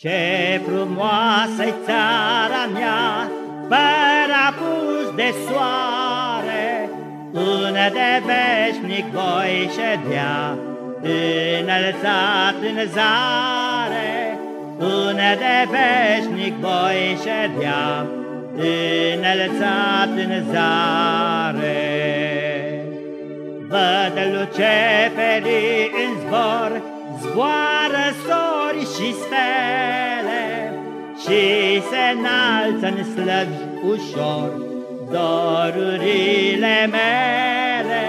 Ce frumoasă-i țara mea, fără apus de soare, de veșnic voi ședea, înălțat în zare, de veșnic voi ședea, înălțat în zare. Văd luceferii în zbor, zboară sori și stele, Și se înalță în slăvi ușor. Dorurile mele,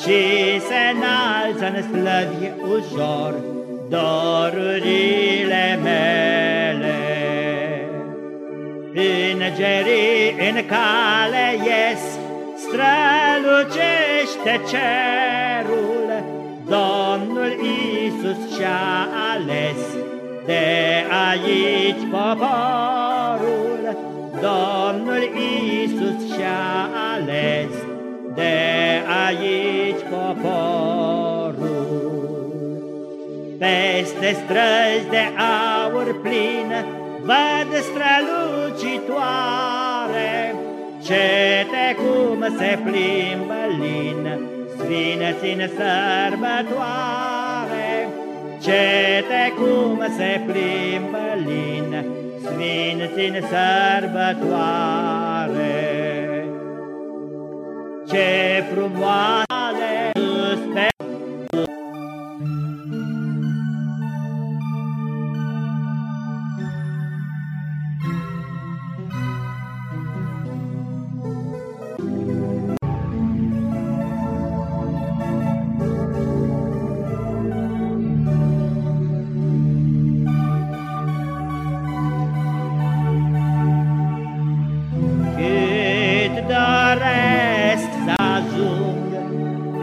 Și se înalță în slăvi ușor. Dorurile mele. Îngerii în cale ies, strălucește cerul, Domnul Iisus și-a ales de aici poporul, Domnul Iisus și-a ales de aici poporul. Peste străzi de aur plin, văd strălucitoare, Cete cum se plimbă lin, Sfinăți în sărbătoare. Cete cum se plimbă lin, Sfinăți în sărbătoare. Ce frumoase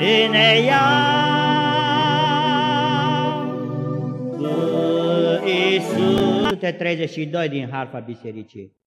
în ea. Cu Iisus 132 din Harfa Bisericii.